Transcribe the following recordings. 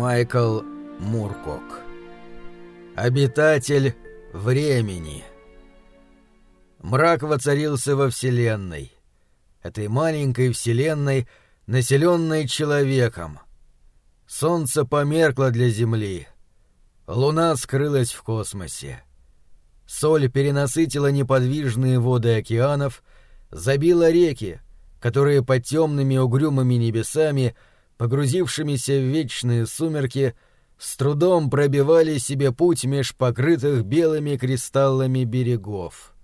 Майкл Муркок Обитатель времени Мрак воцарился во Вселенной. Этой маленькой Вселенной, населенной человеком. Солнце померкло для Земли. Луна скрылась в космосе. Соль перенасытила неподвижные воды океанов, забила реки, которые под темными угрюмыми небесами, погрузившимися в вечные сумерки, с трудом пробивали себе путь меж покрытых белыми кристаллами берегов.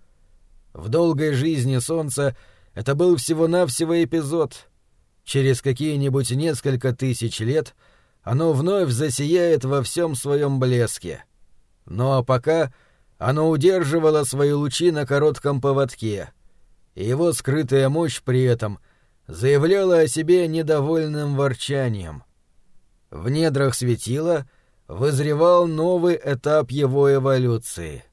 В долгой жизни Солнца это был всего-навсего эпизод. Через какие-нибудь несколько тысяч лет оно вновь засияет во всем своем блеске. Ну а пока оно удерживало свои лучи на коротком поводке, и его скрытая мощь при этом заявляла о себе недовольным ворчанием. В недрах светила вызревал новый этап его эволюции.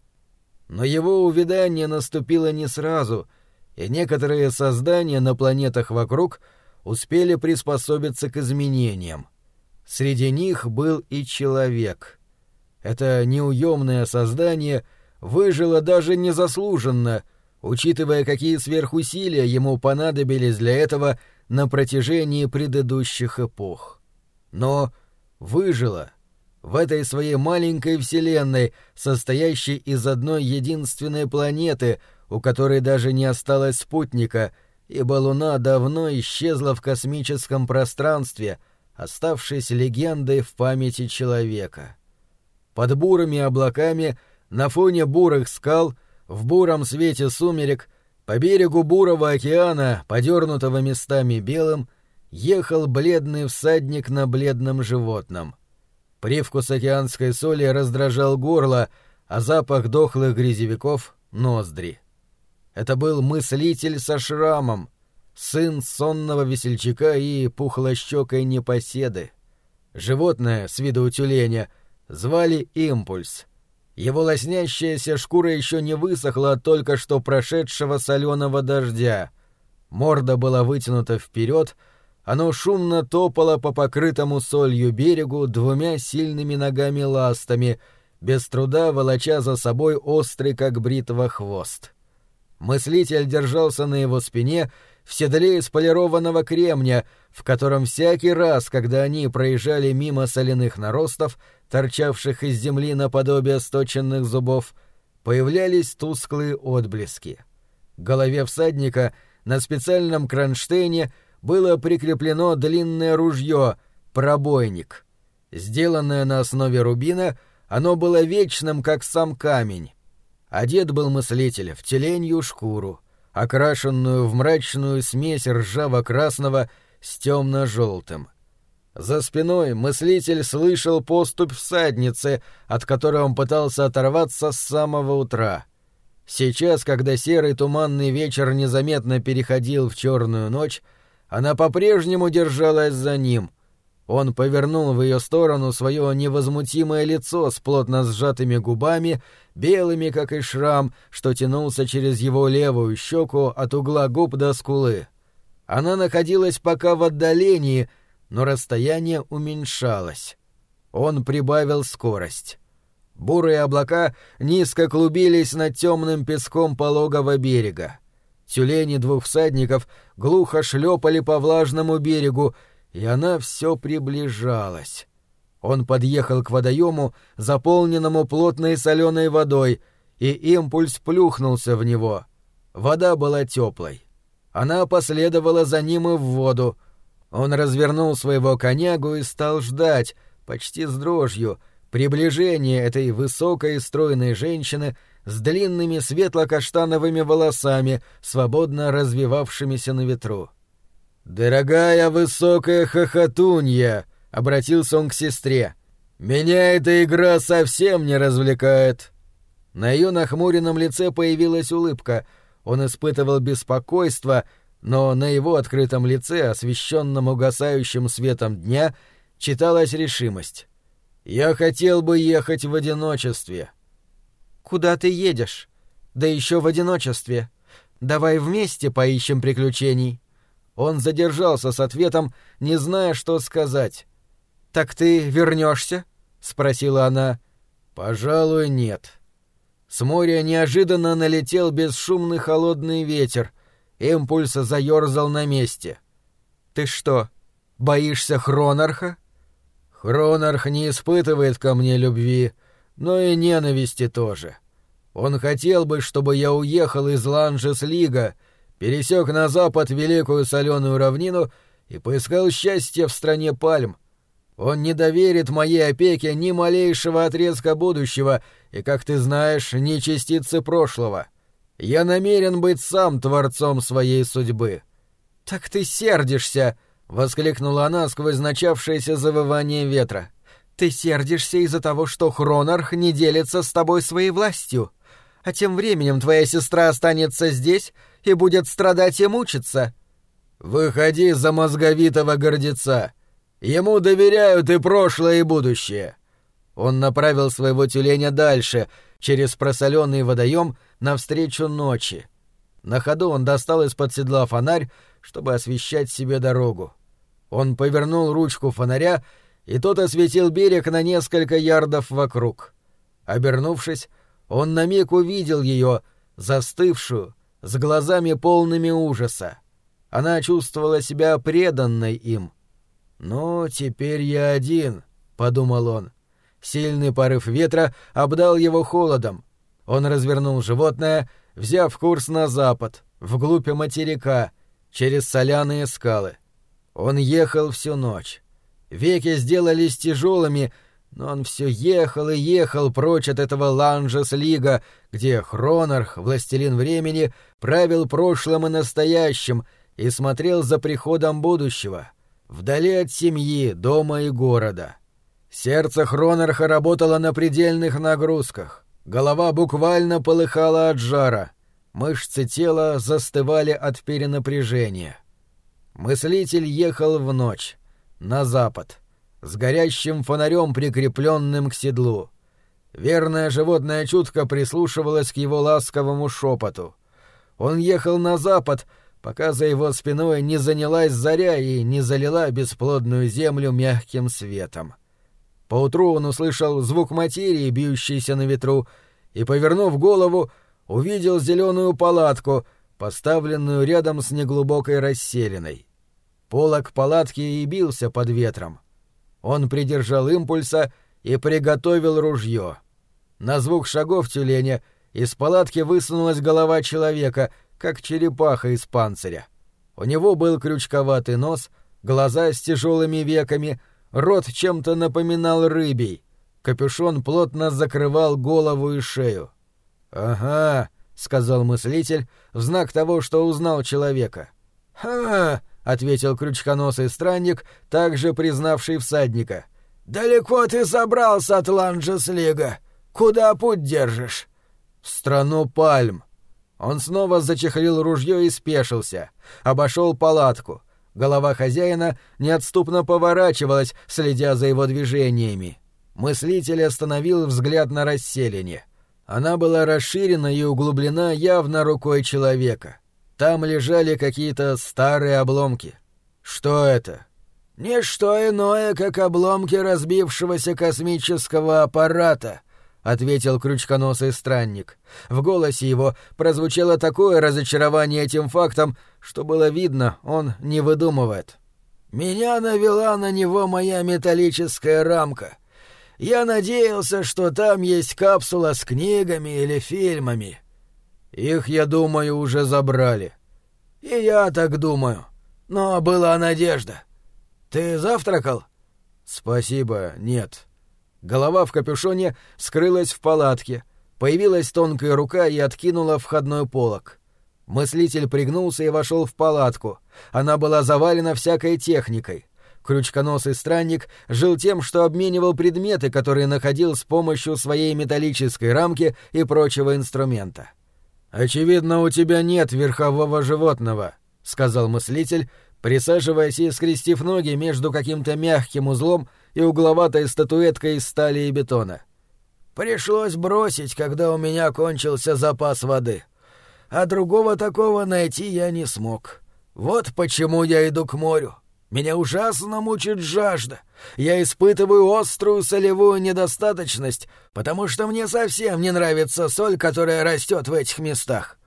Но его увядание наступило не сразу, и некоторые создания на планетах вокруг успели приспособиться к изменениям. Среди них был и человек. Это неуемное создание выжило даже незаслуженно, учитывая, какие сверхусилия ему понадобились для этого на протяжении предыдущих эпох. Но выжило — в этой своей маленькой вселенной, состоящей из одной единственной планеты, у которой даже не осталось спутника, ибо Луна давно исчезла в космическом пространстве, оставшись легендой в памяти человека. Под бурыми облаками, на фоне бурых скал, в буром свете сумерек, по берегу бурого океана, подернутого местами белым, ехал бледный всадник на бледном животном — Привкус океанской соли раздражал горло, а запах дохлых грязевиков — ноздри. Это был мыслитель со шрамом, сын сонного весельчака и пухлощекой непоседы. Животное, с виду тюленя, звали Импульс. Его лоснящаяся шкура еще не высохла от только что прошедшего соленого дождя. Морда была вытянута вперед, оно шумно топало по покрытому солью берегу двумя сильными ногами-ластами, без труда волоча за собой острый, как бритва, хвост. Мыслитель держался на его спине в седле из полированного кремня, в котором всякий раз, когда они проезжали мимо соляных наростов, торчавших из земли наподобие сточенных зубов, появлялись тусклые отблески. К голове всадника на специальном кронштейне — было прикреплено длинное ружье, пробойник. Сделанное на основе рубина, оно было вечным, как сам камень. Одет был мыслитель в теленью шкуру, окрашенную в мрачную смесь ржаво-красного с темно-желтым. За спиной мыслитель слышал поступь всадницы, от которой он пытался оторваться с самого утра. Сейчас, когда серый туманный вечер незаметно переходил в черную ночь, она по-прежнему держалась за ним. Он повернул в ее сторону свое невозмутимое лицо с плотно сжатыми губами, белыми, как и шрам, что тянулся через его левую щеку от угла губ до скулы. Она находилась пока в отдалении, но расстояние уменьшалось. Он прибавил скорость. Бурые облака низко клубились над темным песком пологого берега. Тюлени двух всадников глухо шлепали по влажному берегу, и она все приближалась. Он подъехал к водоему, заполненному плотной соленой водой, и импульс плюхнулся в него. Вода была теплой. Она последовала за ним и в воду. Он развернул своего конягу и стал ждать, почти с дрожью, приближения этой высокой стройной женщины — с длинными светло-каштановыми волосами, свободно развивавшимися на ветру. «Дорогая высокая хохотунья!» — обратился он к сестре. «Меня эта игра совсем не развлекает!» На ее нахмуренном лице появилась улыбка. Он испытывал беспокойство, но на его открытом лице, освещенном угасающим светом дня, читалась решимость. «Я хотел бы ехать в одиночестве», Куда ты едешь? Да еще в одиночестве. Давай вместе поищем приключений. Он задержался с ответом, не зная, что сказать. «Так ты вернешься? спросила она. «Пожалуй, нет». С моря неожиданно налетел бесшумный холодный ветер. Импульс заёрзал на месте. «Ты что, боишься Хронарха?» «Хронарх не испытывает ко мне любви, но и ненависти тоже. Он хотел бы, чтобы я уехал из Ланжес-Лига, пересек на запад Великую Соленую равнину и поискал счастье в стране пальм, он не доверит моей опеке ни малейшего отрезка будущего и, как ты знаешь, ни частицы прошлого. Я намерен быть сам творцом своей судьбы». «Так ты сердишься!» — воскликнула она сквозь начавшееся завывание ветра. «Ты сердишься из-за того, что Хронарх не делится с тобой своей властью. А тем временем твоя сестра останется здесь и будет страдать и мучиться». «Выходи за мозговитого гордеца!» Ему доверяют и прошлое, и будущее. Он направил своего тюленя дальше, через просоленный водоем, навстречу ночи. На ходу он достал из-под седла фонарь, чтобы освещать себе дорогу. Он повернул ручку фонаря, и тот осветил берег на несколько ярдов вокруг. Обернувшись, он на миг увидел ее, застывшую, с глазами полными ужаса. Она чувствовала себя преданной им — «Ну, теперь я один», — подумал он. Сильный порыв ветра обдал его холодом. Он развернул животное, взяв курс на запад, вглубь материка, через соляные скалы. Он ехал всю ночь. Веки сделались тяжелыми, но он все ехал и ехал прочь от этого Ланжес-Лига, где Хронарх, властелин времени, правил прошлым и настоящим и смотрел за приходом будущего — вдали от семьи, дома и города. Сердце Хронерха работало на предельных нагрузках. Голова буквально полыхала от жара. Мышцы тела застывали от перенапряжения. Мыслитель ехал в ночь, на запад, с горящим фонарем, прикрепленным к седлу. Верное животное чутко прислушивалось к его ласковому шепоту. Он ехал на запад, пока за его спиной не занялась заря и не залила бесплодную землю мягким светом. Поутру он услышал звук материи, бьющейся на ветру, и, повернув голову, увидел зеленую палатку, поставленную рядом с неглубокой расселиной. Полок палатки и бился под ветром. Он придержал импульса и приготовил ружье. На звук шагов тюленя из палатки высунулась голова человека — как черепаха из панциря. У него был крючковатый нос, глаза с тяжелыми веками, рот чем-то напоминал рыбий. Капюшон плотно закрывал голову и шею. «Ага», — сказал мыслитель, в знак того, что узнал человека. «Ха!» — ответил крючконосый странник, также признавший всадника. «Далеко ты забрался от Ланджеслига. Куда путь держишь?» «В страну пальм», он снова зачехлил ружье и спешился. Обошел палатку. Голова хозяина неотступно поворачивалась, следя за его движениями. Мыслитель остановил взгляд на расселение. Она была расширена и углублена явно рукой человека. Там лежали какие-то старые обломки. Что это? Не что иное, как обломки разбившегося космического аппарата —— ответил крючконосый странник. В голосе его прозвучало такое разочарование этим фактом, что было видно, он не выдумывает. «Меня навела на него моя металлическая рамка. Я надеялся, что там есть капсула с книгами или фильмами. Их, я думаю, уже забрали. И я так думаю. Но была надежда. Ты завтракал?» «Спасибо, нет». Голова в капюшоне скрылась в палатке. Появилась тонкая рука и откинула входной полог. Мыслитель пригнулся и вошел в палатку. Она была завалена всякой техникой. Крючконосый странник жил тем, что обменивал предметы, которые находил с помощью своей металлической рамки и прочего инструмента. «Очевидно, у тебя нет верхового животного», — сказал мыслитель, присаживаясь и скрестив ноги между каким-то мягким узлом и угловатой статуэткой из стали и бетона. «Пришлось бросить, когда у меня кончился запас воды. А другого такого найти я не смог. Вот почему я иду к морю. Меня ужасно мучит жажда. Я испытываю острую солевую недостаточность, потому что мне совсем не нравится соль, которая растет в этих местах.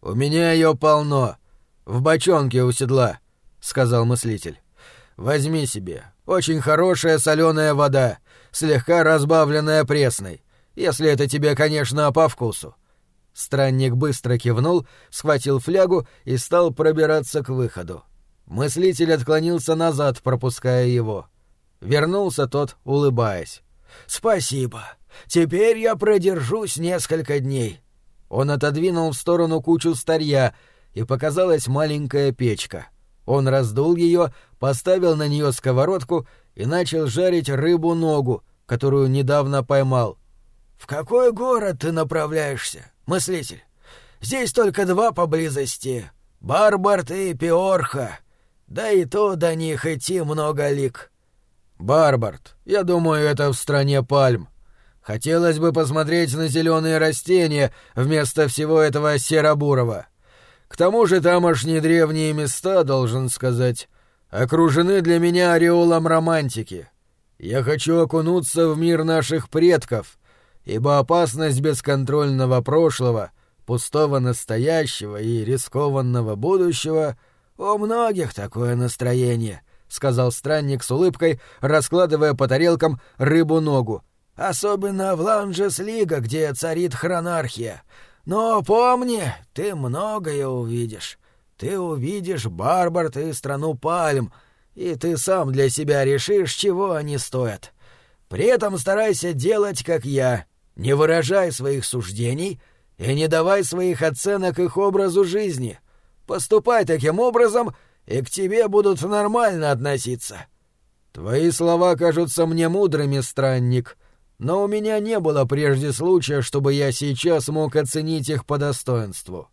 У меня ее полно. В бочонке у седла, сказал мыслитель. Возьми себе. Очень хорошая соленая вода, слегка разбавленная пресной, если это тебе, конечно, по вкусу. Странник быстро кивнул, схватил флягу и стал пробираться к выходу. Мыслитель отклонился назад, пропуская его. Вернулся тот, улыбаясь. «Спасибо. Теперь я продержусь несколько дней». Он отодвинул в сторону кучу старья, и показалась маленькая печка. Он раздул ее, поставил на нее сковородку и начал жарить рыбу-ногу, которую недавно поймал. «В какой город ты направляешься, мыслитель? Здесь только два поблизости — Барбарт и Пиорха. Да и то до них идти много лик. Барбард, я думаю, это в стране пальм. Хотелось бы посмотреть на зеленые растения вместо всего этого серобурого. К тому же тамошние древние места, должен сказать, окружены для меня ореолом романтики. Я хочу окунуться в мир наших предков, ибо опасность бесконтрольного прошлого, пустого настоящего и рискованного будущего — «У многих такое настроение», — сказал странник с улыбкой, раскладывая по тарелкам рыбу-ногу. «Особенно в Ланжес-Лига, где царит хронархия. Но помни, ты многое увидишь. Ты увидишь Барбарт и страну пальм, и ты сам для себя решишь, чего они стоят. При этом старайся делать, как я. Не выражай своих суждений и не давай своих оценок их образу жизни». Поступай таким образом, и к тебе будут нормально относиться. Твои слова кажутся мне мудрыми, странник, но у меня не было прежде случая, чтобы я сейчас мог оценить их по достоинству.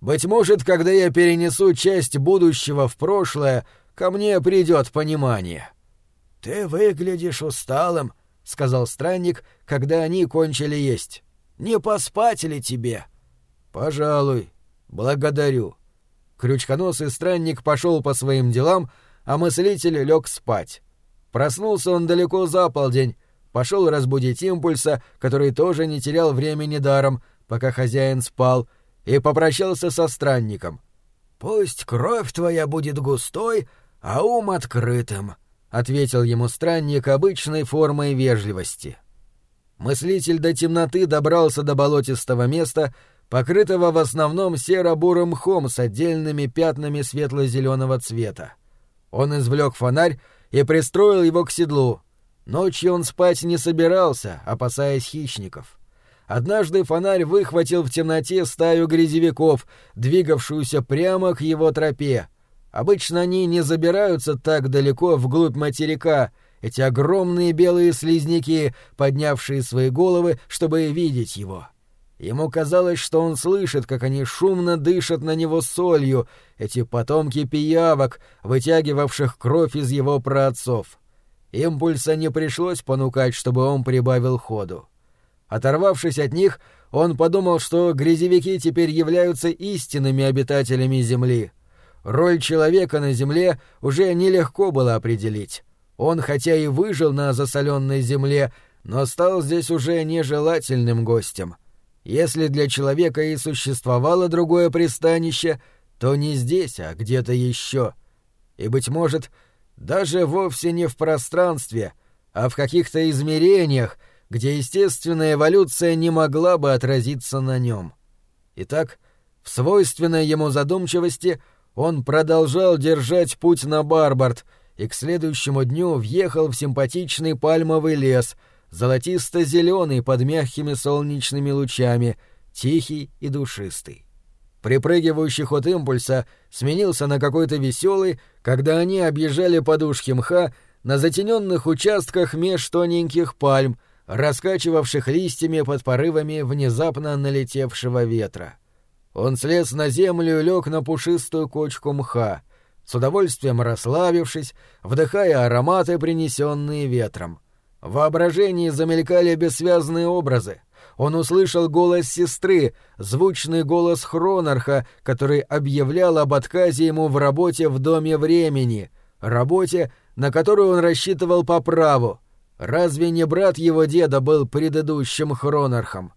Быть может, когда я перенесу часть будущего в прошлое, ко мне придет понимание. — Ты выглядишь усталым, — сказал странник, когда они кончили есть. — Не поспать ли тебе? — Пожалуй. Благодарю. Крючконосый странник пошел по своим делам, а мыслитель лег спать. Проснулся он далеко за полдень, пошел разбудить импульса, который тоже не терял времени даром, пока хозяин спал, и попрощался со странником. «Пусть кровь твоя будет густой, а ум открытым», — ответил ему странник обычной формой вежливости. Мыслитель до темноты добрался до болотистого места, покрытого в основном серо-бурым мхом с отдельными пятнами светло-зеленого цвета. Он извлек фонарь и пристроил его к седлу. Ночью он спать не собирался, опасаясь хищников. Однажды фонарь выхватил в темноте стаю грязевиков, двигавшуюся прямо к его тропе. Обычно они не забираются так далеко вглубь материка, эти огромные белые слизняки, поднявшие свои головы, чтобы видеть его. — Ему казалось, что он слышит, как они шумно дышат на него солью, эти потомки пиявок, вытягивавших кровь из его праотцов. Импульса не пришлось понукать, чтобы он прибавил ходу. Оторвавшись от них, он подумал, что грязевики теперь являются истинными обитателями Земли. Роль человека на Земле уже нелегко было определить. Он хотя и выжил на засоленной Земле, но стал здесь уже нежелательным гостем — если для человека и существовало другое пристанище, то не здесь, а где-то еще. И, быть может, даже вовсе не в пространстве, а в каких-то измерениях, где естественная эволюция не могла бы отразиться на нем. Итак, в свойственной ему задумчивости он продолжал держать путь на Барбард и к следующему дню въехал в симпатичный пальмовый лес — золотисто-зеленый под мягкими солнечными лучами, тихий и душистый. Припрыгивающий ход импульса сменился на какой-то веселый, когда они объезжали подушки мха на затененных участках меж тоненьких пальм, раскачивавших листьями под порывами внезапно налетевшего ветра. Он слез на землю и лег на пушистую кочку мха, с удовольствием расслабившись, вдыхая ароматы, принесенные ветром. В воображении замелькали бессвязные образы. Он услышал голос сестры, звучный голос Хронарха, который объявлял об отказе ему в работе в Доме времени. работе, на которую он рассчитывал по праву. Разве не брат его деда был предыдущим хронархом?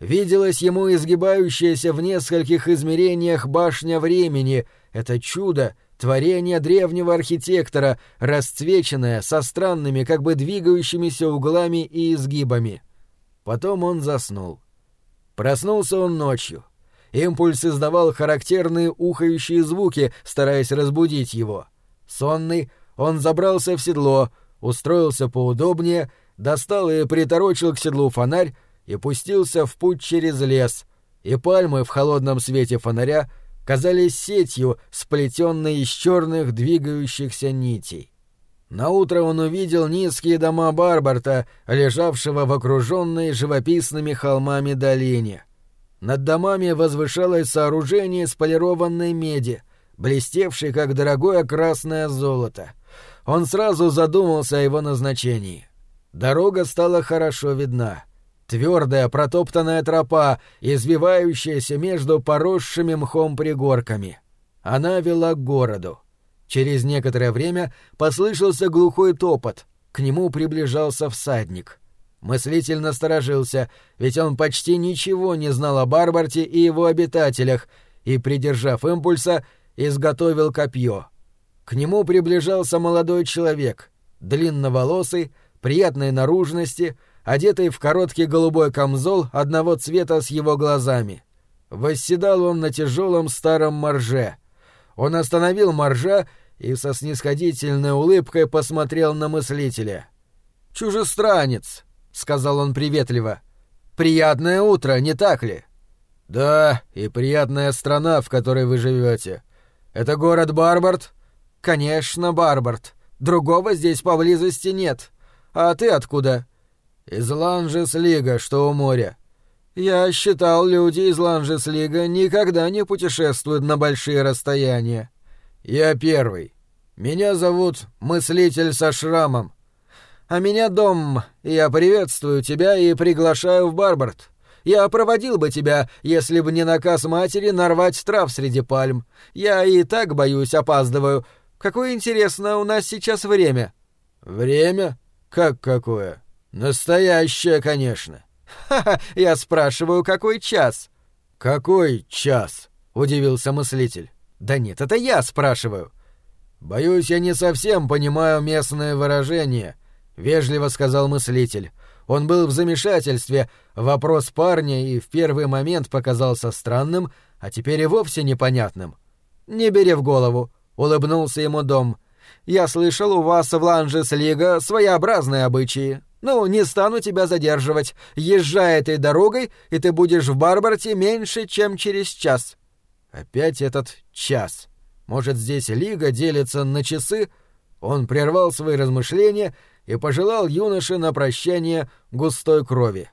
Виделась ему изгибающаяся в нескольких измерениях башня времени, это чудо, творение древнего архитектора, расцвеченное, со странными, как бы двигающимися углами и изгибами. Потом он заснул. Проснулся он ночью. Импульс издавал характерные ухающие звуки, стараясь разбудить его. Сонный, он забрался в седло, устроился поудобнее, достал и приторочил к седлу фонарь и пустился в путь через лес, и пальмы в холодном свете фонаря казались сетью, сплетенной из черных двигающихся нитей. Наутро он увидел низкие дома Барбарта, лежавшего в окруженной живописными холмами долине. Над домами возвышалось сооружение из полированной меди, блестевшей, как дорогое красное золото. Он сразу задумался о его назначении. Дорога стала хорошо видна. Твердая протоптанная тропа, извивающаяся между поросшими мхом пригорками. Она вела к городу. Через некоторое время послышался глухой топот. К нему приближался всадник. Мыслитель насторожился, ведь он почти ничего не знал о Барбарте и его обитателях, и, придержав импульса, изготовил копье. К нему приближался молодой человек, длинноволосый, приятной наружности, одетый в короткий голубой камзол одного цвета с его глазами. Восседал он на тяжелом старом морже. Он остановил моржа и со снисходительной улыбкой посмотрел на мыслителя. «Чужестранец», — сказал он приветливо. «Приятное утро, не так ли?» «Да, и приятная страна, в которой вы живете. Это город Барбард?» «Конечно, Барбард. Другого здесь поблизости нет. А ты откуда?» «Из Ланжес-Лига, что у моря». «Я считал, люди из Ланжес-Лига никогда не путешествуют на большие расстояния». «Я первый. Меня зовут Мыслитель со шрамом». «А меня Дом. Я приветствую тебя и приглашаю в Барбард. Я проводил бы тебя, если бы не наказ матери нарвать трав среди пальм. Я и так, боюсь, опаздываю. Какое интересно у нас сейчас время». «Время? Как какое?» «Настоящее, конечно». «Ха-ха, я спрашиваю, какой час?» «Какой час?» — удивился мыслитель. «Да нет, это я спрашиваю». «Боюсь, я не совсем понимаю местное выражение», — вежливо сказал мыслитель. Он был в замешательстве, вопрос парня и в первый момент показался странным, а теперь и вовсе непонятным. «Не бери в голову», — улыбнулся ему дом. «Я слышал, у вас в Ланжес-Лига своеобразные обычаи. Ну, не стану тебя задерживать. Езжай этой дорогой, и ты будешь в Барбарте меньше, чем через час». Опять этот час. Может, здесь Лига делится на часы? Он прервал свои размышления и пожелал юноше на прощание густой крови.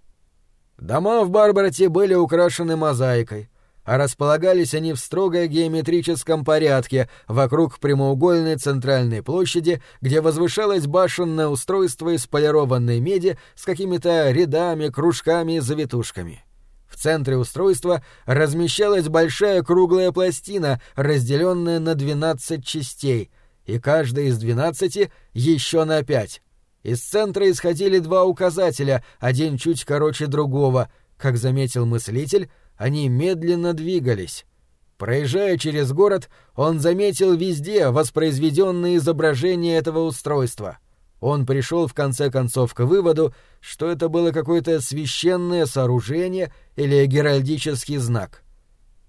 Дома в Барбарте были украшены мозаикой а располагались они в строго геометрическом порядке вокруг прямоугольной центральной площади, где возвышалось башенное устройство из полированной меди с какими-то рядами, кружками и завитушками. В центре устройства размещалась большая круглая пластина, разделенная на 12 частей, и каждая из 12 еще на 5. Из центра исходили два указателя, один чуть короче другого, как заметил мыслитель, они медленно двигались. Проезжая через город, он заметил везде воспроизведенные изображения этого устройства. Он пришел в конце концов к выводу, что это было какое-то священное сооружение или геральдический знак.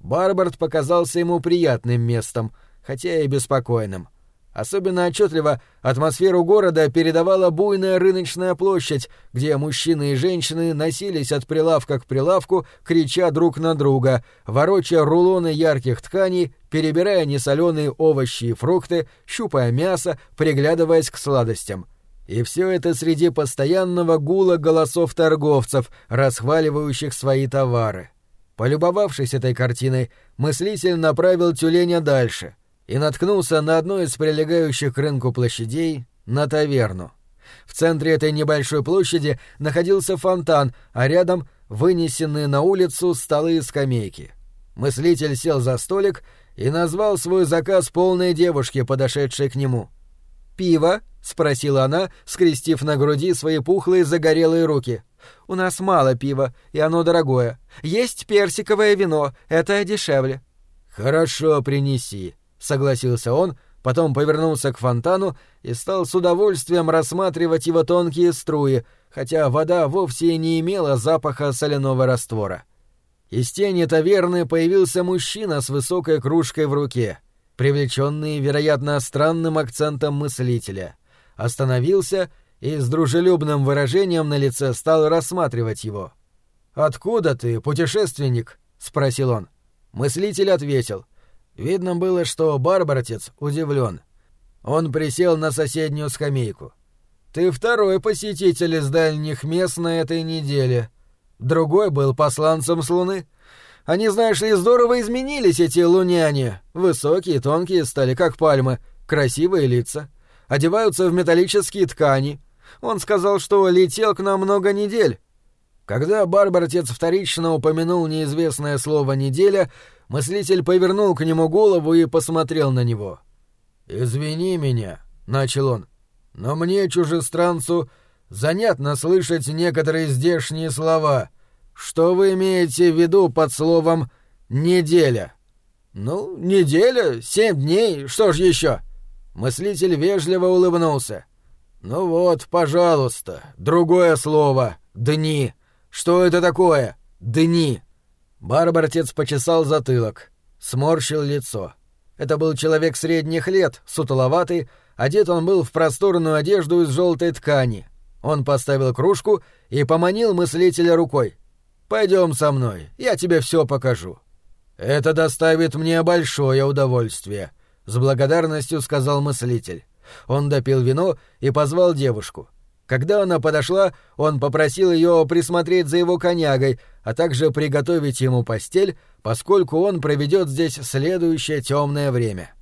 Барбард показался ему приятным местом, хотя и беспокойным. Особенно отчетливо атмосферу города передавала буйная рыночная площадь, где мужчины и женщины носились от прилавка к прилавку, крича друг на друга, ворочая рулоны ярких тканей, перебирая несоленые овощи и фрукты, щупая мясо, приглядываясь к сладостям. И все это среди постоянного гула голосов торговцев, расхваливающих свои товары. Полюбовавшись этой картиной, мыслитель направил тюленя дальше — и наткнулся на одной из прилегающих к рынку площадей на таверну. В центре этой небольшой площади находился фонтан, а рядом вынесенные на улицу столы и скамейки. Мыслитель сел за столик и назвал свой заказ полной девушке, подошедшей к нему. Пиво?» — спросила она, скрестив на груди свои пухлые загорелые руки. «У нас мало пива, и оно дорогое. Есть персиковое вино, это дешевле». «Хорошо, принеси», — согласился он, потом повернулся к фонтану и стал с удовольствием рассматривать его тонкие струи, хотя вода вовсе не имела запаха соляного раствора. Из тени таверны появился мужчина с высокой кружкой в руке, привлеченный, вероятно, странным акцентом мыслителя. Остановился и с дружелюбным выражением на лице стал рассматривать его. «Откуда ты, путешественник?» — спросил он. Мыслитель ответил. Видно было, что барбаратец удивлен. Он присел на соседнюю скамейку. «Ты второй посетитель из дальних мест на этой неделе. Другой был посланцем с Луны. Они, знаешь ли, здорово изменились, эти луняне. Высокие, тонкие стали, как пальмы, красивые лица. Одеваются в металлические ткани. Он сказал, что летел к нам много недель. Когда Барбар-отец вторично упомянул неизвестное слово «неделя», мыслитель повернул к нему голову и посмотрел на него. «Извини меня», — начал он, — «но мне, чужестранцу, занятно слышать некоторые здешние слова. Что вы имеете в виду под словом «неделя»?» «Ну, неделя, семь дней, что ж еще?» Мыслитель вежливо улыбнулся. «Ну вот, пожалуйста, другое слово. Дни. Что это такое? Дни». Барбартец почесал затылок, сморщил лицо. Это был человек средних лет, сутуловатый, одет он был в просторную одежду из желтой ткани. Он поставил кружку и поманил мыслителя рукой. «Пойдем со мной, я тебе все покажу». «Это доставит мне большое удовольствие», — с благодарностью сказал мыслитель. Он допил вино и позвал девушку. Когда она подошла, он попросил ее присмотреть за его конягой, а также приготовить ему постель, поскольку он проведет здесь следующее темное время.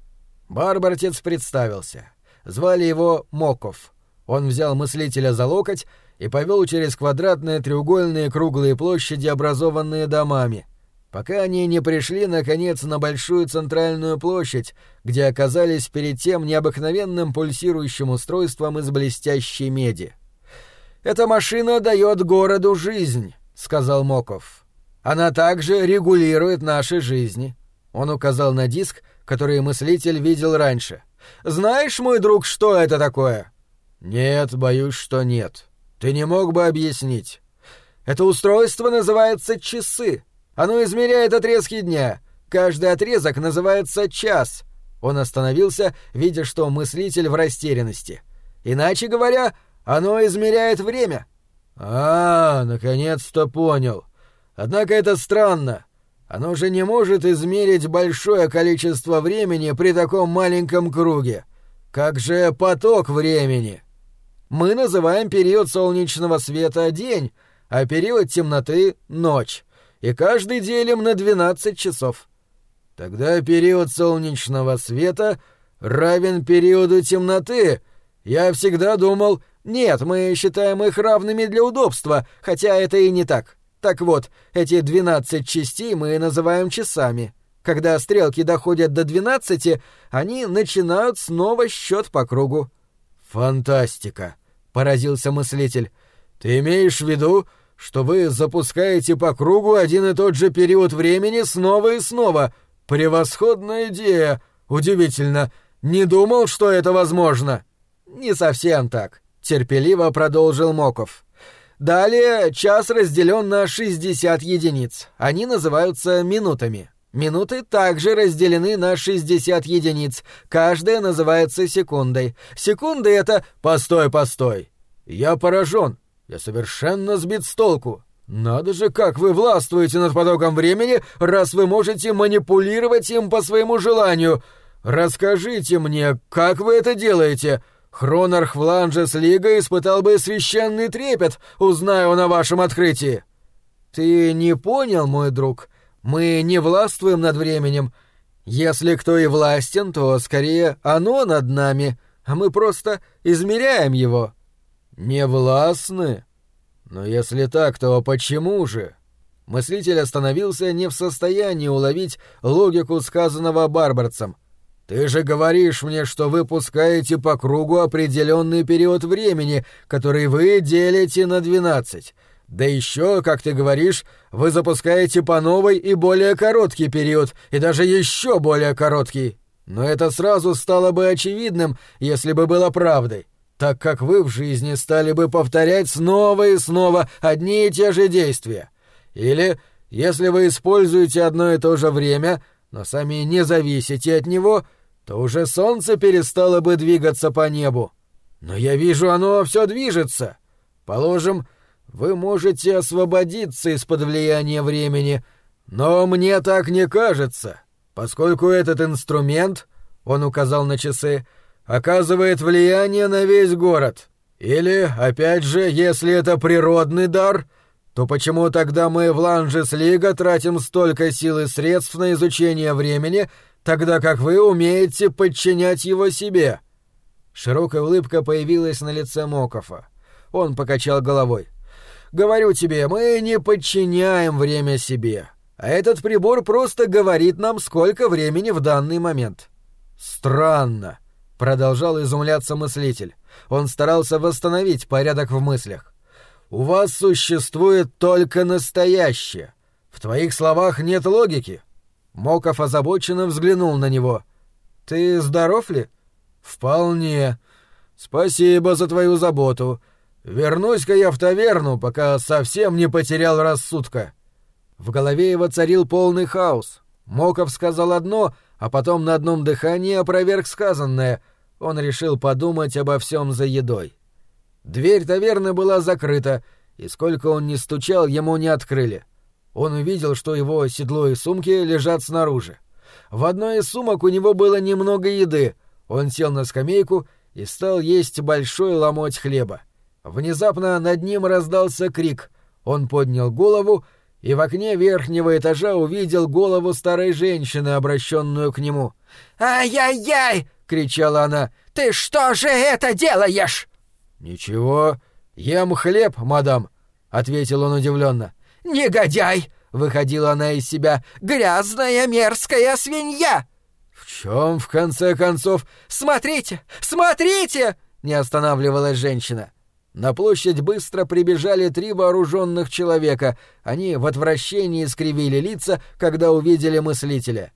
Барбартец представился. Звали его Моков. Он взял мыслителя за локоть и повел через квадратные треугольные круглые площади, образованные домами, пока они не пришли, наконец, на большую центральную площадь, где оказались перед тем необыкновенным пульсирующим устройством из блестящей меди. «Эта машина дает городу жизнь», — сказал Моков. «Она также регулирует наши жизни». Он указал на диск, который мыслитель видел раньше. «Знаешь, мой друг, что это такое?» «Нет, боюсь, что нет. Ты не мог бы объяснить?» «Это устройство называется часы. Оно измеряет отрезки дня. Каждый отрезок называется час». Он остановился, видя, что мыслитель в растерянности. «Иначе говоря, оно измеряет время». «А, наконец-то понял. Однако это странно. Оно же не может измерить большое количество времени при таком маленьком круге. Как же поток времени?» Мы называем период солнечного света день, а период темноты — ночь, и каждый делим на 12 часов. Тогда период солнечного света равен периоду темноты. Я всегда думал, нет, мы считаем их равными для удобства, хотя это и не так. Так вот, эти 12 частей мы называем часами. Когда стрелки доходят до 12, они начинают снова счет по кругу. Фантастика. — поразился мыслитель. «Ты имеешь в виду, что вы запускаете по кругу один и тот же период времени снова и снова? Превосходная идея! Удивительно! Не думал, что это возможно!» «Не совсем так», — терпеливо продолжил Моков. «Далее час разделен на 60 единиц. Они называются минутами. Минуты также разделены на 60 единиц. Каждая называется секундой. Секунды — это... Постой, постой. Я поражен. Я совершенно сбит с толку. Надо же, как вы властвуете над потоком времени, раз вы можете манипулировать им по своему желанию. Расскажите мне, как вы это делаете? Хронарх Вланжес Лига испытал бы священный трепет, узная он о вашем открытии. Ты не понял, мой друг? Мы не властвуем над временем. Если кто и властен, то скорее оно над нами, а мы просто измеряем его. Не властны? Но если так, то почему же? Мыслитель остановился не в состоянии уловить логику сказанного барбарцем. Ты же говоришь мне, что вы пускаете по кругу определенный период времени, который вы делите на двенадцать. Да еще, как ты говоришь, вы запускаете по новой и более короткий период, и даже еще более короткий. Но это сразу стало бы очевидным, если бы было правдой, так как вы в жизни стали бы повторять снова и снова одни и те же действия. Или, если вы используете одно и то же время, но сами не зависите от него, то уже солнце перестало бы двигаться по небу. Но я вижу, оно все движется. Положим, вы можете освободиться из-под влияния времени, но мне так не кажется, поскольку этот инструмент, он указал на часы, оказывает влияние на весь город. Или, опять же, если это природный дар, то почему тогда мы в Ланжес-Лига тратим столько сил и средств на изучение времени, тогда как вы умеете подчинять его себе?» Широкая улыбка появилась на лице Мокофа. Он покачал головой. «Говорю тебе, мы не подчиняем время себе, а этот прибор просто говорит нам, сколько времени в данный момент». «Странно», — продолжал изумляться мыслитель. Он старался восстановить порядок в мыслях. «У вас существует только настоящее. В твоих словах нет логики». Моков озабоченно взглянул на него. «Ты здоров ли?» «Вполне. Спасибо за твою заботу. Вернусь-ка я в таверну, пока совсем не потерял рассудка». В голове его царил полный хаос. Моков сказал одно, а потом на одном дыхании опроверг сказанное. Он решил подумать обо всем за едой. Дверь таверны была закрыта, и сколько он ни стучал, ему не открыли. Он увидел, что его седло и сумки лежат снаружи. В одной из сумок у него было немного еды. Он сел на скамейку и стал есть большой ломоть хлеба. Внезапно над ним раздался крик. Он поднял голову и в окне верхнего этажа увидел голову старой женщины, обращенную к нему. «Ай-яй-яй!» — кричала она. «Ты что же это делаешь?» «Ничего, ем хлеб, мадам», — ответил он удивленно. «Негодяй!» — выходила она из себя. «Грязная мерзкая свинья!» «В чем, в конце концов?» «Смотрите! Смотрите!» — не останавливалась женщина. На площадь быстро прибежали три вооруженных человека. Они в отвращении скривили лица, когда увидели мыслителя.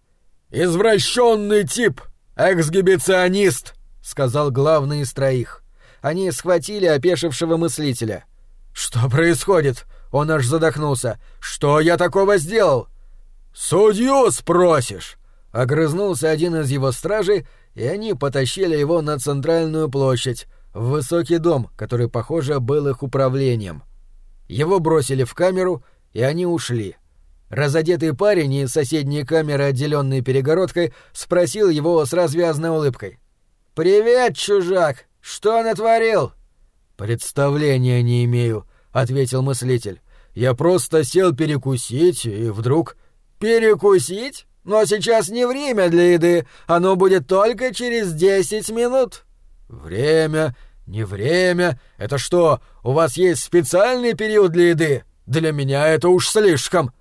«Извращенный тип! Эксгибиционист!» — сказал главный из троих. Они схватили опешившего мыслителя. «Что происходит?» Он аж задохнулся. «Что я такого сделал?» «Судью спросишь!» Огрызнулся один из его стражей, и они потащили его на центральную площадь, в высокий дом, который, похоже, был их управлением. Его бросили в камеру, и они ушли. Разодетый парень из соседней камеры, отделенной перегородкой, спросил его с развязной улыбкой. «Привет, чужак! Что натворил?» «Представления не имею», ответил мыслитель. Я просто сел перекусить, и вдруг... Перекусить? Но сейчас не время для еды, оно будет только через десять минут. Время, не время. Это что, у вас есть специальный период для еды? Для меня это уж слишком.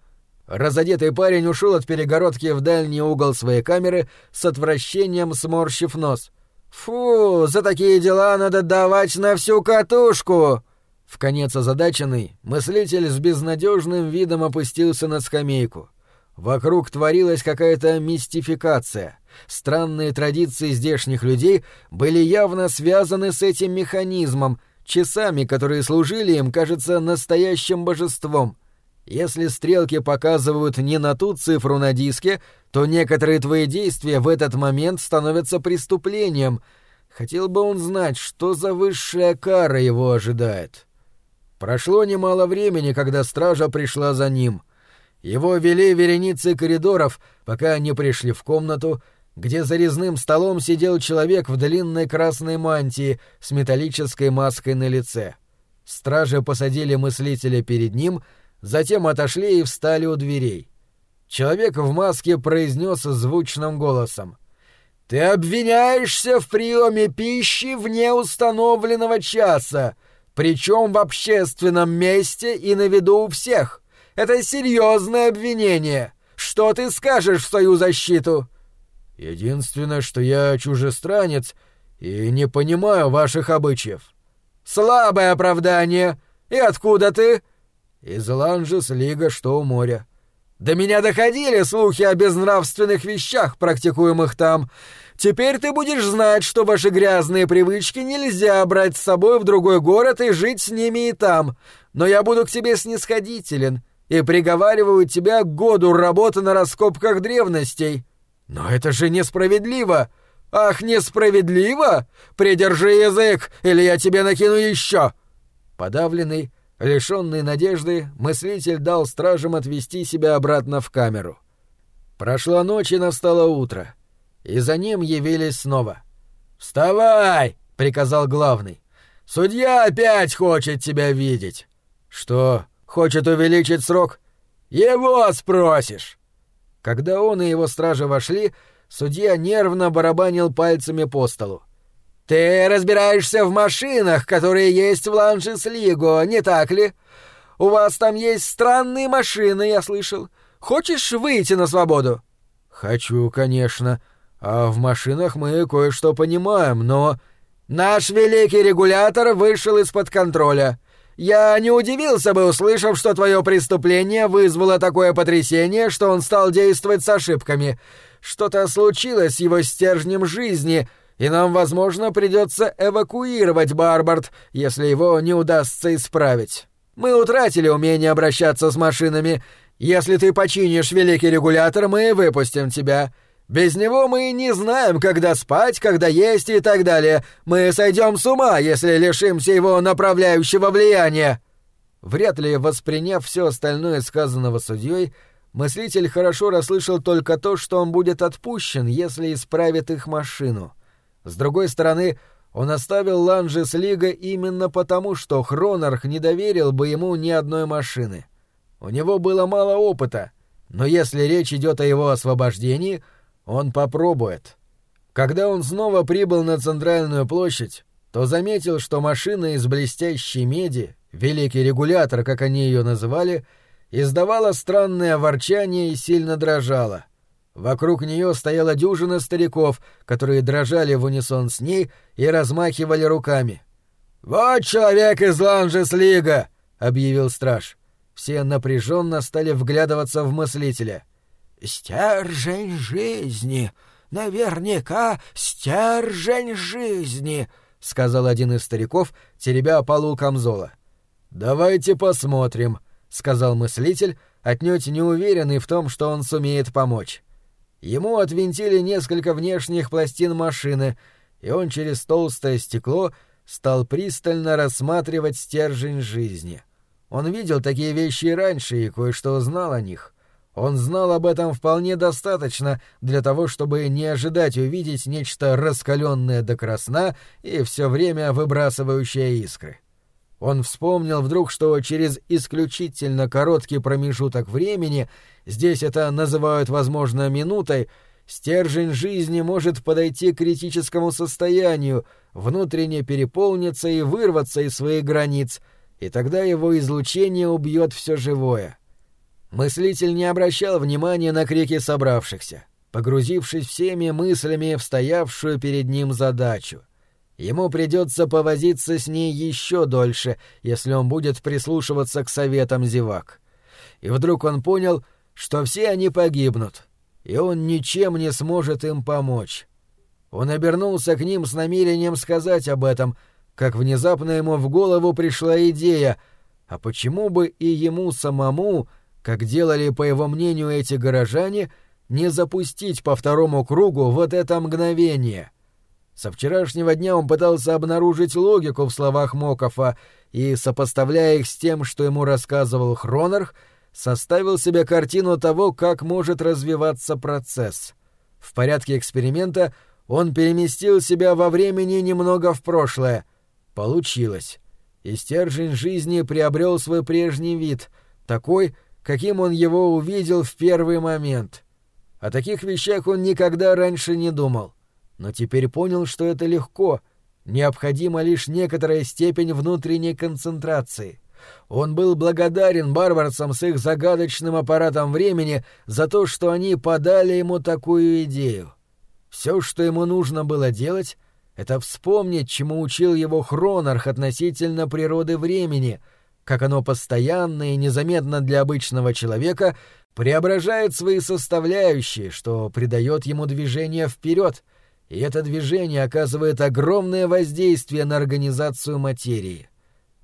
Разодетый парень ушел от перегородки в дальний угол своей камеры с отвращением сморщив нос. «Фу, за такие дела надо давать на всю катушку!» В конец озадаченный, мыслитель с безнадежным видом опустился на скамейку. Вокруг творилась какая-то мистификация. Странные традиции здешних людей были явно связаны с этим механизмом, часами, которые служили им, кажется, настоящим божеством. Если стрелки показывают не на ту цифру на диске, то некоторые твои действия в этот момент становятся преступлением. Хотел бы он знать, что за высшая кара его ожидает. Прошло немало времени, когда стража пришла за ним. Его вели вереницы коридоров, пока они пришли в комнату, где за резным столом сидел человек в длинной красной мантии с металлической маской на лице. Стражи посадили мыслителя перед ним, затем отошли и встали у дверей. Человек в маске произнес звучным голосом. «Ты обвиняешься в приеме пищи вне установленного часа причем в общественном месте и на виду у всех. Это серьезное обвинение. Что ты скажешь в свою защиту?» Единственное, что я чужестранец и не понимаю ваших обычаев. Слабое оправдание. И откуда ты? Из Ланжес, Лига, что у моря. До меня доходили слухи о безнравственных вещах, практикуемых там. Теперь ты будешь знать, что ваши грязные привычки нельзя брать с собой в другой город и жить с ними и там. Но я буду к тебе снисходителен и приговариваю тебя к году работы на раскопках древностей. Но это же несправедливо. Ах, несправедливо? Придержи язык, или я тебе накину еще. Подавленный, Лишенный надежды, мыслитель дал стражам отвести себя обратно в камеру. Прошла ночь и настало утро, и за ним явились снова. «Вставай!» — приказал главный. «Судья опять хочет тебя видеть». «Что, хочет увеличить срок?» «Его спросишь!» Когда он и его стражи вошли, судья нервно барабанил пальцами по столу. «Ты разбираешься в машинах, которые есть в Ланжес-Лиго, не так ли? У вас там есть странные машины, я слышал. Хочешь выйти на свободу?» «Хочу, конечно. А в машинах мы кое-что понимаем, но...» «Наш великий регулятор вышел из-под контроля. Я не удивился бы, услышав, что твое преступление вызвало такое потрясение, что он стал действовать с ошибками. Что-то случилось с его стержнем жизни, и нам, возможно, придется эвакуировать Барбард, если его не удастся исправить. Мы утратили умение обращаться с машинами. Если ты починишь великий регулятор, мы выпустим тебя. Без него мы не знаем, когда спать, когда есть и так далее. Мы сойдем с ума, если лишимся его направляющего влияния». Вряд ли, восприняв все остальное сказанного судьей, мыслитель хорошо расслышал только то, что он будет отпущен, если исправит их машину — с другой стороны, он оставил Ланжес Лига именно потому, что Хронарх не доверил бы ему ни одной машины. У него было мало опыта, но если речь идет о его освобождении, он попробует. Когда он снова прибыл на центральную площадь, то заметил, что машина из блестящей меди, великий регулятор, как они ее называли, издавала странное ворчание и сильно дрожала — Вокруг нее стояла дюжина стариков, которые дрожали в унисон с ней и размахивали руками. «Вот человек из Ланжес-Лига!» — объявил страж. Все напряженно стали вглядываться в мыслителя. «Стержень жизни! Наверняка стержень жизни!» — сказал один из стариков, теребя полу камзола. «Давайте посмотрим», — сказал мыслитель, отнюдь не уверенный в том, что он сумеет помочь. Ему отвинтили несколько внешних пластин машины, и он через толстое стекло стал пристально рассматривать стержень жизни. Он видел такие вещи и раньше и кое-что знал о них. Он знал об этом вполне достаточно для того, чтобы не ожидать увидеть нечто раскаленное до красна и все время выбрасывающее искры. Он вспомнил вдруг, что через исключительно короткий промежуток времени, здесь это называют, возможно, минутой, стержень жизни может подойти к критическому состоянию, внутренне переполниться и вырваться из своих границ, и тогда его излучение убьет все живое. Мыслитель не обращал внимания на крики собравшихся, погрузившись всеми мыслями в стоявшую перед ним задачу — Ему придется повозиться с ней еще дольше, если он будет прислушиваться к советам зевак. И вдруг он понял, что все они погибнут, и он ничем не сможет им помочь. Он обернулся к ним с намерением сказать об этом, как внезапно ему в голову пришла идея, а почему бы и ему самому, как делали, по его мнению, эти горожане, не запустить по второму кругу вот это мгновение — со вчерашнего дня он пытался обнаружить логику в словах Мокофа и, сопоставляя их с тем, что ему рассказывал Хронарх, составил себе картину того, как может развиваться процесс. В порядке эксперимента он переместил себя во времени немного в прошлое. Получилось. И стержень жизни приобрел свой прежний вид, такой, каким он его увидел в первый момент. О таких вещах он никогда раньше не думал но теперь понял, что это легко, необходима лишь некоторая степень внутренней концентрации. Он был благодарен барбарцам с их загадочным аппаратом времени за то, что они подали ему такую идею. Все, что ему нужно было делать, это вспомнить, чему учил его Хронарх относительно природы времени, как оно постоянно и незаметно для обычного человека преображает свои составляющие, что придает ему движение вперед, и это движение оказывает огромное воздействие на организацию материи.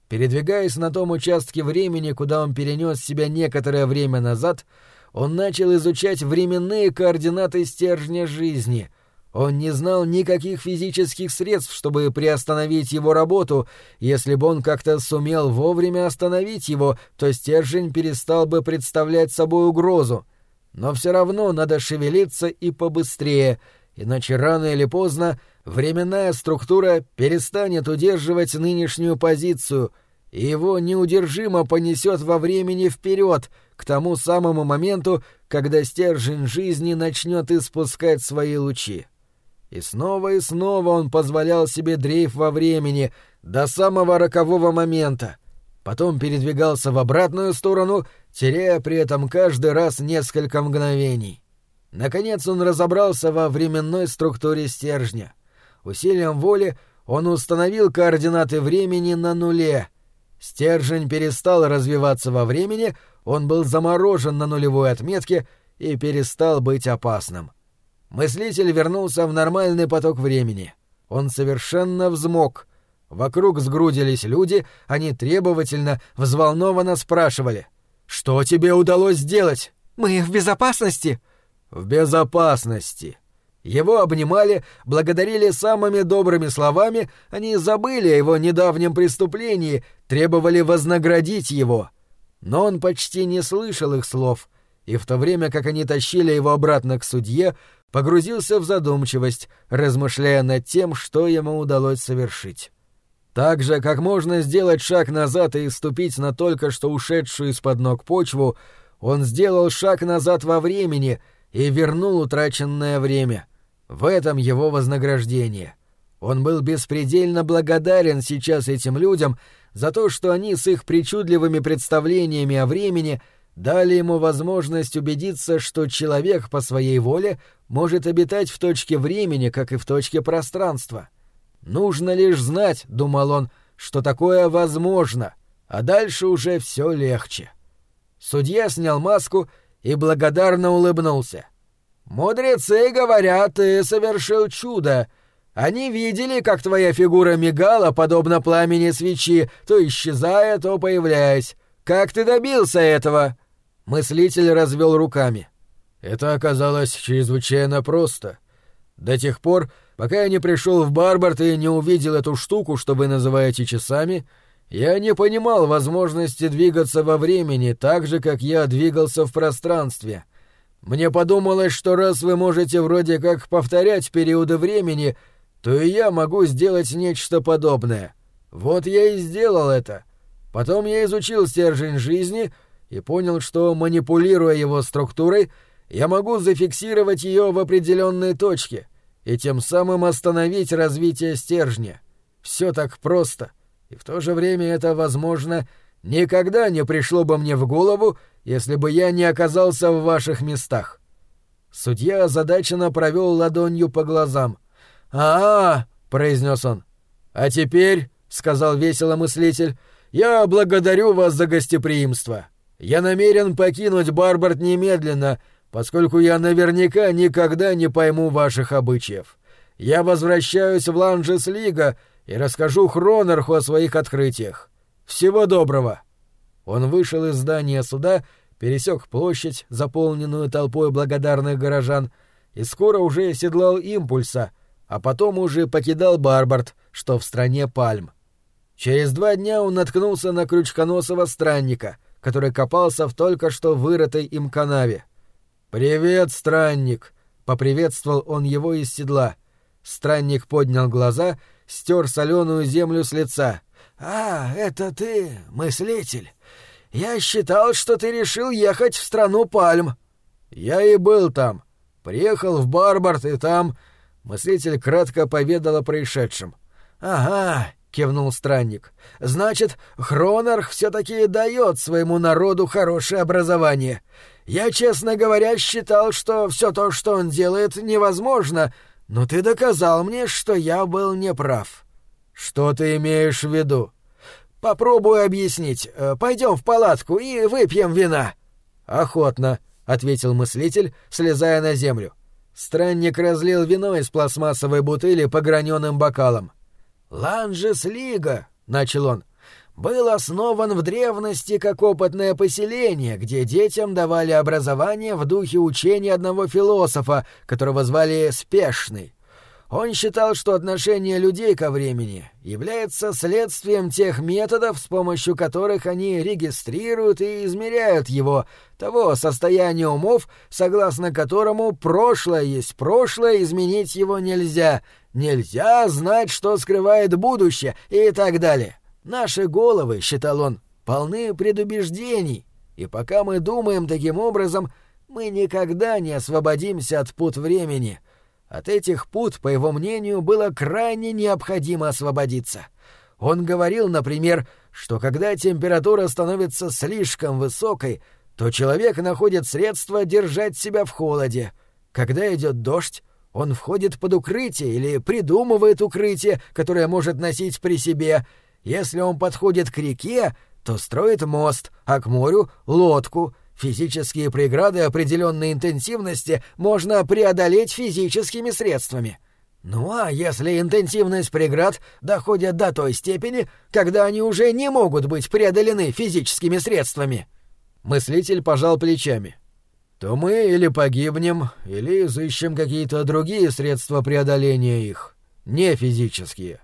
Передвигаясь на том участке времени, куда он перенес себя некоторое время назад, он начал изучать временные координаты стержня жизни. Он не знал никаких физических средств, чтобы приостановить его работу. Если бы он как-то сумел вовремя остановить его, то стержень перестал бы представлять собой угрозу. Но все равно надо шевелиться и побыстрее, иначе рано или поздно временная структура перестанет удерживать нынешнюю позицию, и его неудержимо понесет во времени вперед, к тому самому моменту, когда стержень жизни начнет испускать свои лучи. И снова и снова он позволял себе дрейф во времени до самого рокового момента, потом передвигался в обратную сторону, теряя при этом каждый раз несколько мгновений. Наконец он разобрался во временной структуре стержня. Усилием воли он установил координаты времени на нуле — Стержень перестал развиваться во времени, он был заморожен на нулевой отметке и перестал быть опасным. Мыслитель вернулся в нормальный поток времени. Он совершенно взмок. Вокруг сгрудились люди, они требовательно, взволнованно спрашивали. «Что тебе удалось сделать?» «Мы в безопасности?» «В безопасности», его обнимали, благодарили самыми добрыми словами, они забыли о его недавнем преступлении, требовали вознаградить его. Но он почти не слышал их слов, и в то время, как они тащили его обратно к судье, погрузился в задумчивость, размышляя над тем, что ему удалось совершить. Так же, как можно сделать шаг назад и ступить на только что ушедшую из-под ног почву, он сделал шаг назад во времени и вернул утраченное время — в этом его вознаграждение. Он был беспредельно благодарен сейчас этим людям за то, что они с их причудливыми представлениями о времени дали ему возможность убедиться, что человек по своей воле может обитать в точке времени, как и в точке пространства. Нужно лишь знать, думал он, что такое возможно, а дальше уже все легче. Судья снял маску и благодарно улыбнулся. «Мудрецы говорят, ты совершил чудо. Они видели, как твоя фигура мигала, подобно пламени свечи, то исчезая, то появляясь. Как ты добился этого?» Мыслитель развел руками. «Это оказалось чрезвычайно просто. До тех пор, пока я не пришел в Барбарт и не увидел эту штуку, что вы называете часами, я не понимал возможности двигаться во времени так же, как я двигался в пространстве». Мне подумалось, что раз вы можете вроде как повторять периоды времени, то и я могу сделать нечто подобное. Вот я и сделал это. Потом я изучил стержень жизни и понял, что, манипулируя его структурой, я могу зафиксировать ее в определенной точке и тем самым остановить развитие стержня. Все так просто, и в то же время это, возможно, никогда не пришло бы мне в голову, если бы я не оказался в ваших местах. Судья озадаченно провел ладонью по глазам. А, -а, -а произнес он. А теперь, сказал весело мыслитель, я благодарю вас за гостеприимство. Я намерен покинуть Барбард немедленно, поскольку я наверняка никогда не пойму ваших обычаев. Я возвращаюсь в Ланжес-Лига и расскажу Хронерху о своих открытиях. Всего доброго!» Он вышел из здания суда, пересек площадь, заполненную толпой благодарных горожан, и скоро уже седлал импульса, а потом уже покидал Барбард, что в стране пальм. Через два дня он наткнулся на крючконосого странника, который копался в только что вырытой им канаве. «Привет, странник!» — поприветствовал он его из седла. Странник поднял глаза, стер соленую землю с лица — «А, это ты, мыслитель. Я считал, что ты решил ехать в страну пальм». «Я и был там. Приехал в Барбард, и там...» Мыслитель кратко поведал о происшедшем. «Ага», — кивнул странник. «Значит, Хронарх все-таки дает своему народу хорошее образование. Я, честно говоря, считал, что все то, что он делает, невозможно, Но ты доказал мне, что я был неправ. Что ты имеешь в виду? Попробую объяснить. Э, Пойдем в палатку и выпьем вина. Охотно, ответил мыслитель, слезая на землю. Странник разлил вино из пластмассовой бутыли по граненым бокалам. «Ланжес Лига», — начал он, — «был основан в древности как опытное поселение, где детям давали образование в духе учения одного философа, которого звали Спешный. Он считал, что отношение людей ко времени является следствием тех методов, с помощью которых они регистрируют и измеряют его, того состояния умов, согласно которому прошлое есть прошлое, изменить его нельзя, нельзя знать, что скрывает будущее и так далее. Наши головы, считал он, полны предубеждений, и пока мы думаем таким образом, мы никогда не освободимся от пут времени — от этих пут, по его мнению, было крайне необходимо освободиться. Он говорил, например, что когда температура становится слишком высокой, то человек находит средства держать себя в холоде. Когда идет дождь, он входит под укрытие или придумывает укрытие, которое может носить при себе. Если он подходит к реке, то строит мост, а к морю — лодку, Физические преграды определенной интенсивности можно преодолеть физическими средствами. Ну а если интенсивность преград доходит до той степени, когда они уже не могут быть преодолены физическими средствами? Мыслитель пожал плечами. То мы или погибнем, или изыщем какие-то другие средства преодоления их, не физические.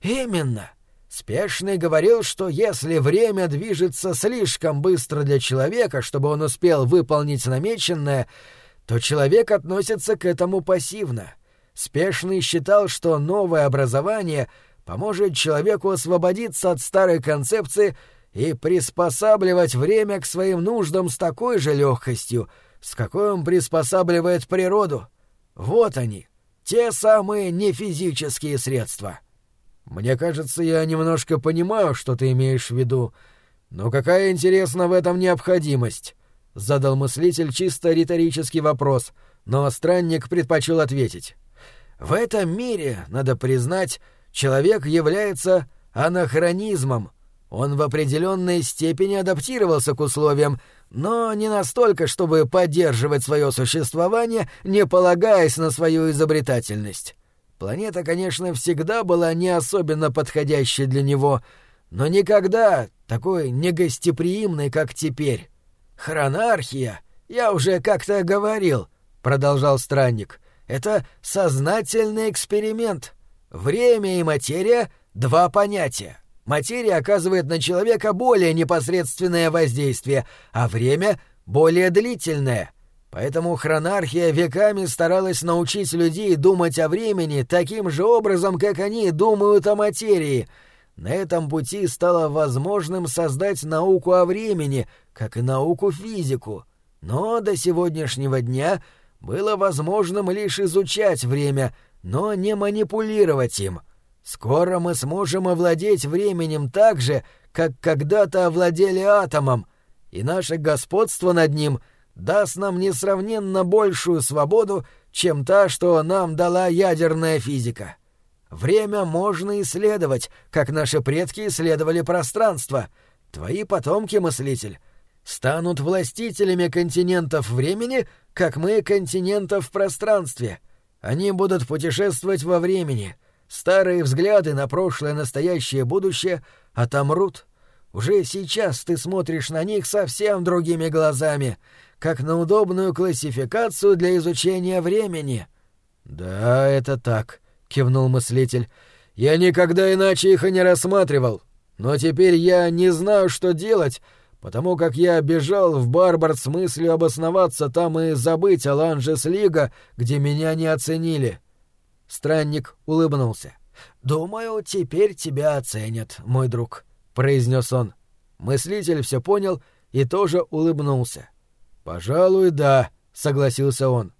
Именно. Спешный говорил, что если время движется слишком быстро для человека, чтобы он успел выполнить намеченное, то человек относится к этому пассивно. Спешный считал, что новое образование поможет человеку освободиться от старой концепции и приспосабливать время к своим нуждам с такой же легкостью, с какой он приспосабливает природу. Вот они, те самые нефизические средства. — мне кажется, я немножко понимаю, что ты имеешь в виду, но какая интересна в этом необходимость? Задал мыслитель чисто риторический вопрос, но странник предпочел ответить. В этом мире, надо признать, человек является анахронизмом. Он в определенной степени адаптировался к условиям, но не настолько, чтобы поддерживать свое существование, не полагаясь на свою изобретательность. Планета, конечно, всегда была не особенно подходящей для него, но никогда такой негостеприимной, как теперь. Хронархия, я уже как-то говорил, продолжал странник. Это сознательный эксперимент. Время и материя два понятия. Материя оказывает на человека более непосредственное воздействие, а время более длительное. Поэтому хронархия веками старалась научить людей думать о времени таким же образом, как они думают о материи. На этом пути стало возможным создать науку о времени, как и науку физику. Но до сегодняшнего дня было возможным лишь изучать время, но не манипулировать им. Скоро мы сможем овладеть временем так же, как когда-то овладели атомом, и наше господство над ним — даст нам несравненно большую свободу, чем та, что нам дала ядерная физика. Время можно исследовать, как наши предки исследовали пространство. Твои потомки, мыслитель, станут властителями континентов времени, как мы континентов в пространстве. Они будут путешествовать во времени. Старые взгляды на прошлое, настоящее, будущее отомрут. Уже сейчас ты смотришь на них совсем другими глазами — как на удобную классификацию для изучения времени. Да, это так, кивнул мыслитель. Я никогда иначе их и не рассматривал. Но теперь я не знаю, что делать, потому как я бежал в Барбард с мыслью обосноваться там и забыть о Ланжес Лига, где меня не оценили. Странник улыбнулся. «Думаю, теперь тебя оценят, мой друг», — произнес он. Мыслитель все понял и тоже улыбнулся. «Пожалуй, да», — согласился он.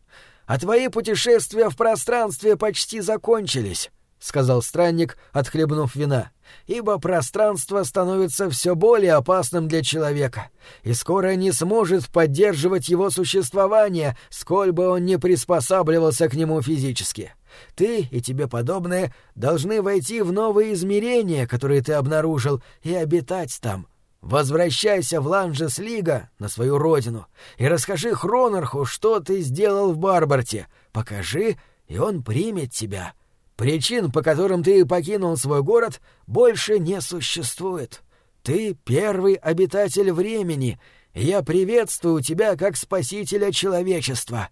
«А твои путешествия в пространстве почти закончились», — сказал странник, отхлебнув вина, «ибо пространство становится все более опасным для человека, и скоро не сможет поддерживать его существование, сколь бы он не приспосабливался к нему физически. Ты и тебе подобные должны войти в новые измерения, которые ты обнаружил, и обитать там. Возвращайся в Ланжес-Лига, на свою родину, и расскажи Хронарху, что ты сделал в Барбарте. Покажи, и он примет тебя. Причин, по которым ты покинул свой город, больше не существует. Ты первый обитатель времени, и я приветствую тебя как спасителя человечества».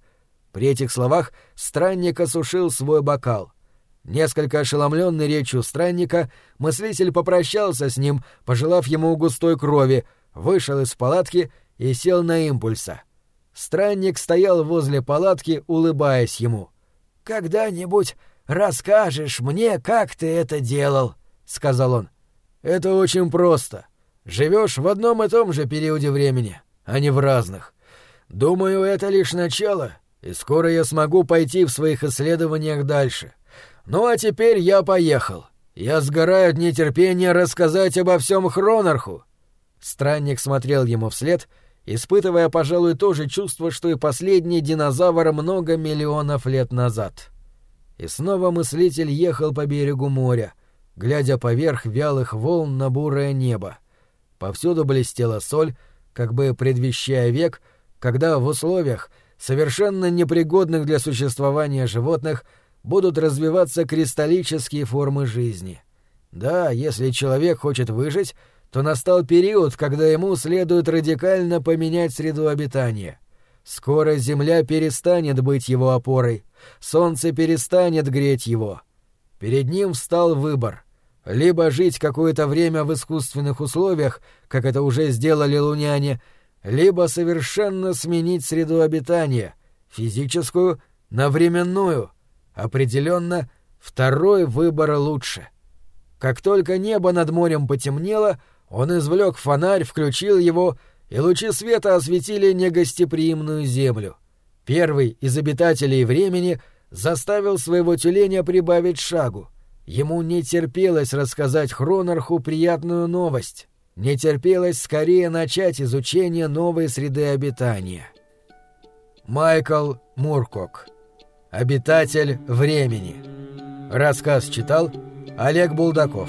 При этих словах странник осушил свой бокал. Несколько ошеломленный речью странника, мыслитель попрощался с ним, пожелав ему густой крови, вышел из палатки и сел на импульса. Странник стоял возле палатки, улыбаясь ему. «Когда-нибудь расскажешь мне, как ты это делал», — сказал он. «Это очень просто. Живешь в одном и том же периоде времени, а не в разных. Думаю, это лишь начало, и скоро я смогу пойти в своих исследованиях дальше. Ну а теперь я поехал. Я сгораю от нетерпения рассказать обо всем Хронарху». Странник смотрел ему вслед, испытывая, пожалуй, то же чувство, что и последний динозавр много миллионов лет назад. И снова мыслитель ехал по берегу моря, глядя поверх вялых волн на бурое небо. Повсюду блестела соль, как бы предвещая век, когда в условиях, совершенно непригодных для существования животных, будут развиваться кристаллические формы жизни. Да, если человек хочет выжить, то настал период, когда ему следует радикально поменять среду обитания. Скоро Земля перестанет быть его опорой, Солнце перестанет греть его. Перед ним встал выбор — либо жить какое-то время в искусственных условиях, как это уже сделали луняне, либо совершенно сменить среду обитания, физическую на временную. Определенно, второй выбор лучше. Как только небо над морем потемнело, он извлек фонарь, включил его, и лучи света осветили негостеприимную землю. Первый из обитателей времени заставил своего тюленя прибавить шагу. Ему не терпелось рассказать Хронарху приятную новость. Не терпелось скорее начать изучение новой среды обитания. Майкл Муркок. Обитатель времени. Рассказ читал Олег Булдаков.